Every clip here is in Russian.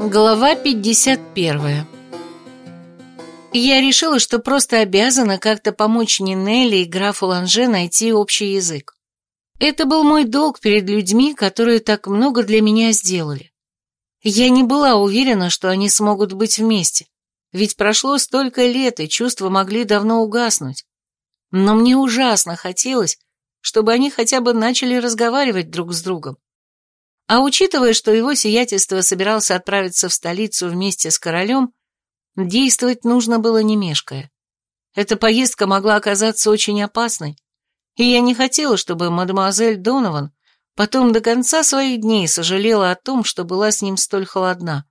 Глава 51 Я решила, что просто обязана как-то помочь Нинелли и графу Ланже найти общий язык. Это был мой долг перед людьми, которые так много для меня сделали. Я не была уверена, что они смогут быть вместе, ведь прошло столько лет, и чувства могли давно угаснуть. Но мне ужасно хотелось, чтобы они хотя бы начали разговаривать друг с другом. А учитывая, что его сиятельство собирался отправиться в столицу вместе с королем, действовать нужно было не мешкая. Эта поездка могла оказаться очень опасной, и я не хотела, чтобы мадемуазель Донован потом до конца своих дней сожалела о том, что была с ним столь холодна.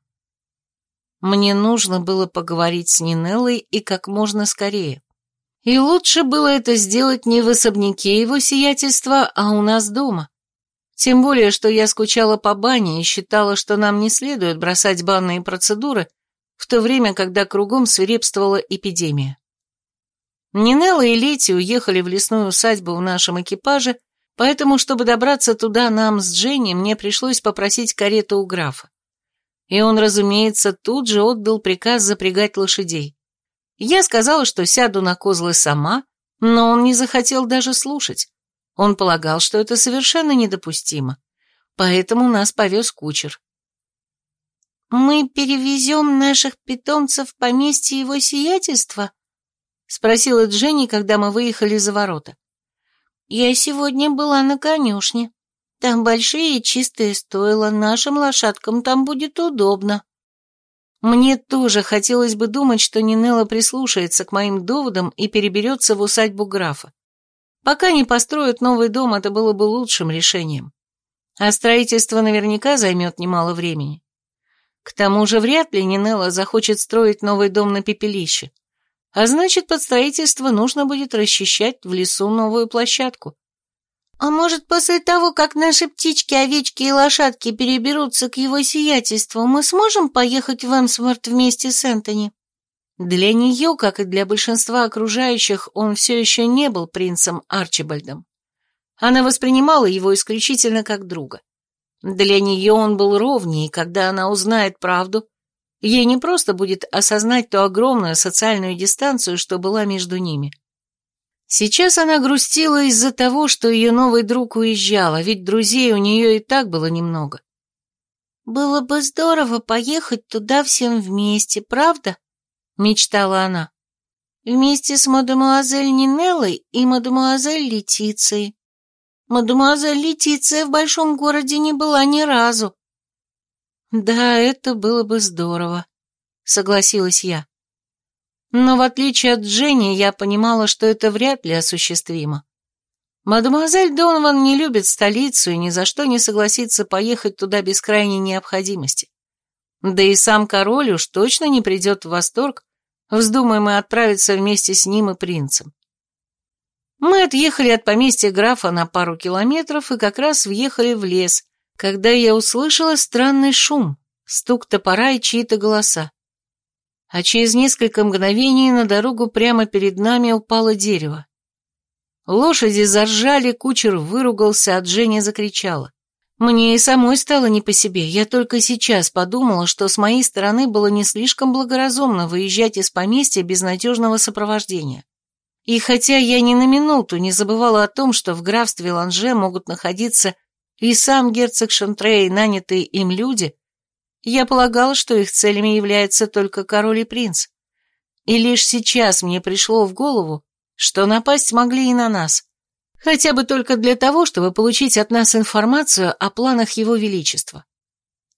Мне нужно было поговорить с Нинеллой и как можно скорее. И лучше было это сделать не в особняке его сиятельства, а у нас дома. Тем более, что я скучала по бане и считала, что нам не следует бросать банные процедуры в то время, когда кругом свирепствовала эпидемия. Нинелла и Лети уехали в лесную усадьбу в нашем экипаже, поэтому, чтобы добраться туда нам с Дженни, мне пришлось попросить карету у графа. И он, разумеется, тут же отдал приказ запрягать лошадей. Я сказала, что сяду на козлы сама, но он не захотел даже слушать. Он полагал, что это совершенно недопустимо, поэтому нас повез кучер. «Мы перевезем наших питомцев в поместье его сиятельства?» — спросила Дженни, когда мы выехали за ворота. «Я сегодня была на конюшне. Там большие чистые стойла, нашим лошадкам там будет удобно». Мне тоже хотелось бы думать, что Нинелла прислушается к моим доводам и переберется в усадьбу графа. Пока не построят новый дом, это было бы лучшим решением. А строительство наверняка займет немало времени. К тому же вряд ли Нинелла захочет строить новый дом на пепелище. А значит, под строительство нужно будет расчищать в лесу новую площадку. А может, после того, как наши птички, овечки и лошадки переберутся к его сиятельству, мы сможем поехать в Эмсворт вместе с Энтони? Для нее, как и для большинства окружающих, он все еще не был принцем Арчибальдом. Она воспринимала его исключительно как друга. Для нее он был ровнее, и когда она узнает правду, ей не просто будет осознать ту огромную социальную дистанцию, что была между ними. Сейчас она грустила из-за того, что ее новый друг уезжал, а ведь друзей у нее и так было немного. «Было бы здорово поехать туда всем вместе, правда?» Мечтала она. Вместе с мадемуазель Нинеллой и мадемуазель Летицией. Мадемуазель Летиция в большом городе не была ни разу. Да, это было бы здорово, согласилась я. Но в отличие от Дженни, я понимала, что это вряд ли осуществимо. Мадемуазель Донован не любит столицу и ни за что не согласится поехать туда без крайней необходимости. Да и сам король уж точно не придет в восторг Вздумаем мы отправиться вместе с ним и принцем. Мы отъехали от поместья графа на пару километров и как раз въехали в лес, когда я услышала странный шум, стук топора и чьи-то голоса. А через несколько мгновений на дорогу прямо перед нами упало дерево. Лошади заржали, кучер выругался, а Дженни закричала. Мне и самой стало не по себе. Я только сейчас подумала, что с моей стороны было не слишком благоразумно выезжать из поместья без надежного сопровождения. И хотя я ни на минуту не забывала о том, что в графстве Ланже могут находиться и сам герцог Шантре и нанятые им люди, я полагала, что их целями является только король и принц. И лишь сейчас мне пришло в голову, что напасть могли и на нас. Хотя бы только для того, чтобы получить от нас информацию о планах Его Величества.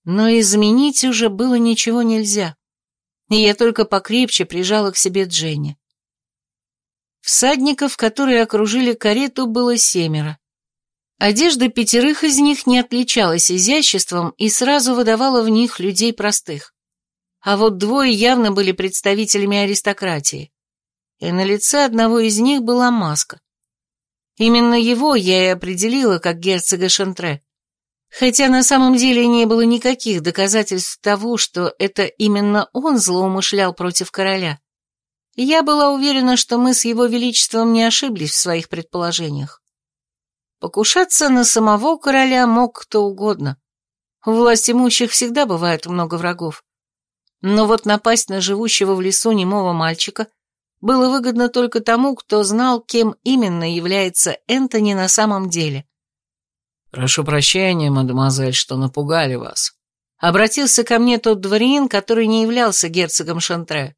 Но изменить уже было ничего нельзя. И я только покрепче прижала к себе Дженни. Всадников, которые окружили карету, было семеро. Одежда пятерых из них не отличалась изяществом и сразу выдавала в них людей простых. А вот двое явно были представителями аристократии. И на лице одного из них была маска. Именно его я и определила как герцога Шантре. Хотя на самом деле не было никаких доказательств того, что это именно он злоумышлял против короля. Я была уверена, что мы с его величеством не ошиблись в своих предположениях. Покушаться на самого короля мог кто угодно. У власть имущих всегда бывает много врагов. Но вот напасть на живущего в лесу немого мальчика было выгодно только тому, кто знал, кем именно является Энтони на самом деле. «Прошу прощения, мадемуазель, что напугали вас», — обратился ко мне тот дворянин, который не являлся герцогом Шантре.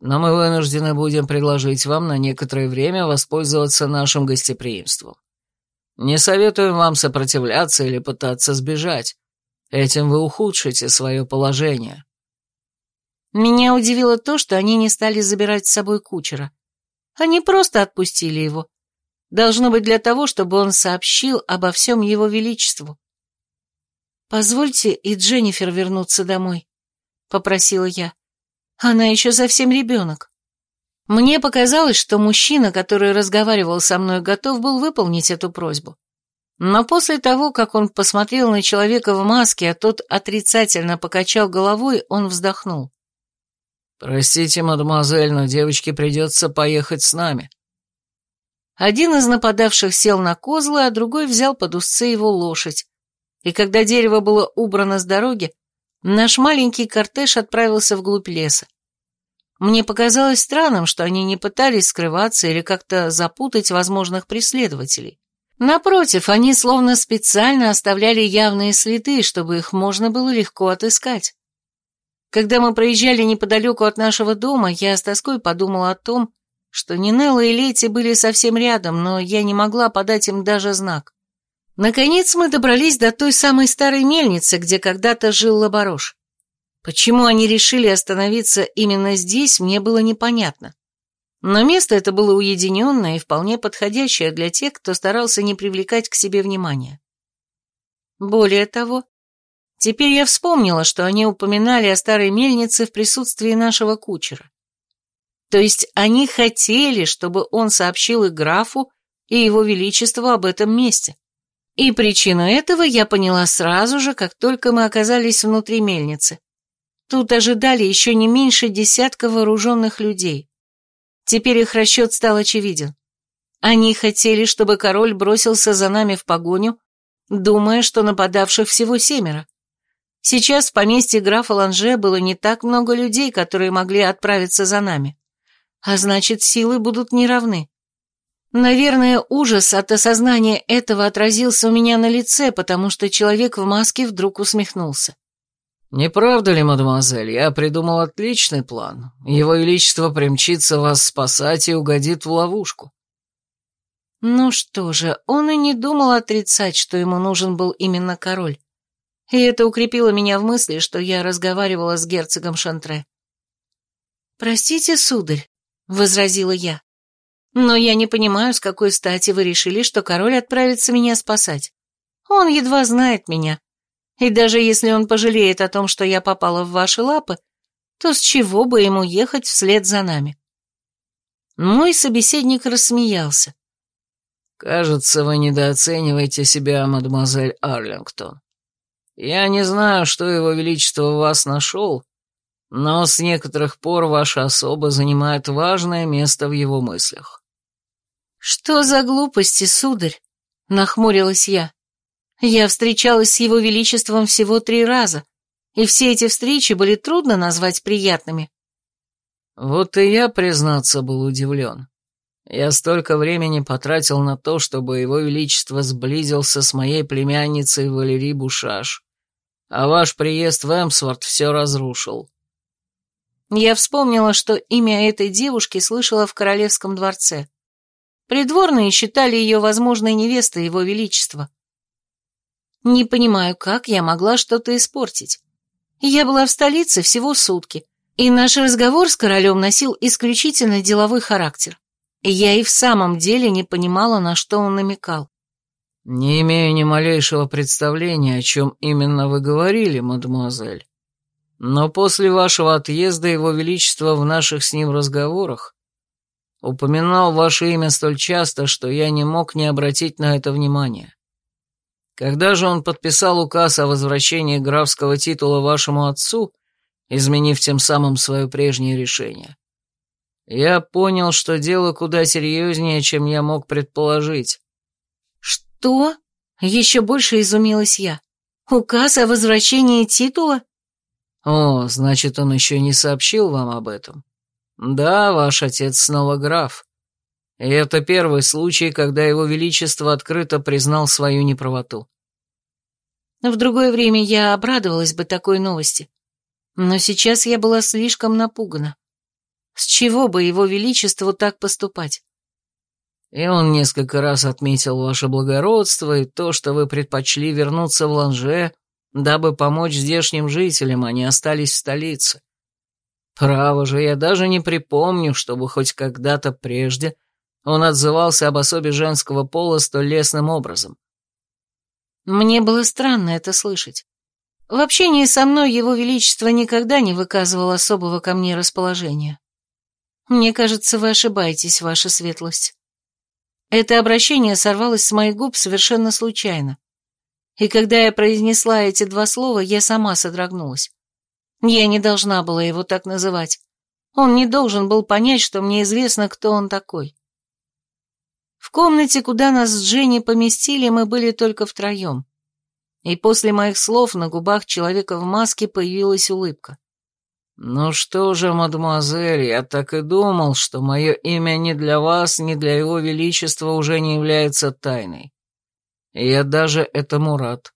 «Но мы вынуждены будем предложить вам на некоторое время воспользоваться нашим гостеприимством. Не советуем вам сопротивляться или пытаться сбежать. Этим вы ухудшите свое положение». Меня удивило то, что они не стали забирать с собой кучера. Они просто отпустили его. Должно быть для того, чтобы он сообщил обо всем его величеству. «Позвольте и Дженнифер вернуться домой», — попросила я. «Она еще совсем ребенок». Мне показалось, что мужчина, который разговаривал со мной, готов был выполнить эту просьбу. Но после того, как он посмотрел на человека в маске, а тот отрицательно покачал головой, он вздохнул. «Простите, мадемуазель, но девочке придется поехать с нами». Один из нападавших сел на козлы, а другой взял под узцы его лошадь. И когда дерево было убрано с дороги, наш маленький кортеж отправился вглубь леса. Мне показалось странным, что они не пытались скрываться или как-то запутать возможных преследователей. Напротив, они словно специально оставляли явные следы, чтобы их можно было легко отыскать. Когда мы проезжали неподалеку от нашего дома, я с тоской подумала о том, что Нинелла и Лети были совсем рядом, но я не могла подать им даже знак. Наконец мы добрались до той самой старой мельницы, где когда-то жил Лаборош. Почему они решили остановиться именно здесь, мне было непонятно. Но место это было уединенное и вполне подходящее для тех, кто старался не привлекать к себе внимания. Более того, теперь я вспомнила, что они упоминали о старой мельнице в присутствии нашего кучера. То есть они хотели, чтобы он сообщил и графу, и его величеству об этом месте. И причину этого я поняла сразу же, как только мы оказались внутри мельницы. Тут ожидали еще не меньше десятка вооруженных людей. Теперь их расчет стал очевиден. Они хотели, чтобы король бросился за нами в погоню, думая, что нападавших всего семеро. Сейчас в поместье графа Ланже было не так много людей, которые могли отправиться за нами а значит, силы будут неравны. Наверное, ужас от осознания этого отразился у меня на лице, потому что человек в маске вдруг усмехнулся. «Не правда ли, мадемуазель, я придумал отличный план. Его Величество примчится вас спасать и угодит в ловушку». Ну что же, он и не думал отрицать, что ему нужен был именно король. И это укрепило меня в мысли, что я разговаривала с герцогом Шантре. «Простите, сударь», — возразила я. «Но я не понимаю, с какой стати вы решили, что король отправится меня спасать. Он едва знает меня. И даже если он пожалеет о том, что я попала в ваши лапы, то с чего бы ему ехать вслед за нами?» Мой собеседник рассмеялся. «Кажется, вы недооцениваете себя, мадемуазель Арлингтон. Я не знаю, что его величество вас нашел, но с некоторых пор ваша особа занимает важное место в его мыслях». «Что за глупости, сударь?» — нахмурилась я. «Я встречалась с его величеством всего три раза, и все эти встречи были трудно назвать приятными». «Вот и я, признаться, был удивлен. Я столько времени потратил на то, чтобы его величество сблизился с моей племянницей Валерий Бушаш, а ваш приезд в Эмсворт все разрушил». Я вспомнила, что имя этой девушки слышала в королевском дворце. Придворные считали ее возможной невестой его величества. Не понимаю, как я могла что-то испортить. Я была в столице всего сутки, и наш разговор с королем носил исключительно деловой характер. я и в самом деле не понимала, на что он намекал. «Не имею ни малейшего представления, о чем именно вы говорили, мадемуазель. Но после вашего отъезда Его Величество в наших с ним разговорах упоминал ваше имя столь часто, что я не мог не обратить на это внимания. Когда же он подписал указ о возвращении графского титула вашему отцу, изменив тем самым свое прежнее решение, я понял, что дело куда серьезнее, чем я мог предположить. «Что?» — еще больше изумилась я. Указ о возвращении титула? О, значит, он еще не сообщил вам об этом. Да, ваш отец снова граф. И это первый случай, когда его величество открыто признал свою неправоту. В другое время я обрадовалась бы такой новости. Но сейчас я была слишком напугана. С чего бы его величеству так поступать? И он несколько раз отметил ваше благородство и то, что вы предпочли вернуться в Ланже, дабы помочь здешним жителям, они остались в столице. Право же, я даже не припомню, чтобы хоть когда-то прежде он отзывался об особе женского пола столь лестным образом. Мне было странно это слышать. В общении со мной его величество никогда не выказывал особого ко мне расположения. Мне кажется, вы ошибаетесь, ваша светлость. Это обращение сорвалось с моих губ совершенно случайно. И когда я произнесла эти два слова, я сама содрогнулась. Я не должна была его так называть. Он не должен был понять, что мне известно, кто он такой. В комнате, куда нас с Дженни поместили, мы были только втроем. И после моих слов на губах человека в маске появилась улыбка. «Ну что же, мадемуазель, я так и думал, что мое имя ни для вас, ни для его величества уже не является тайной. я даже этому рад».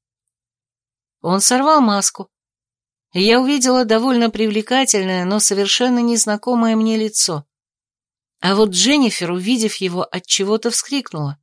Он сорвал маску. я увидела довольно привлекательное, но совершенно незнакомое мне лицо. А вот Дженнифер, увидев его, от чего-то вскрикнула.